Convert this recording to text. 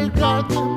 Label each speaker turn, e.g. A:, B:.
A: regard